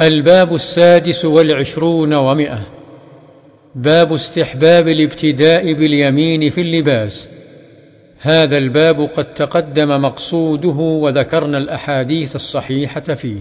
الباب السادس والعشرون ومئة. باب استحباب الابتداء باليمين في اللباس. هذا الباب قد تقدم مقصوده وذكرنا الأحاديث الصحيحة فيه.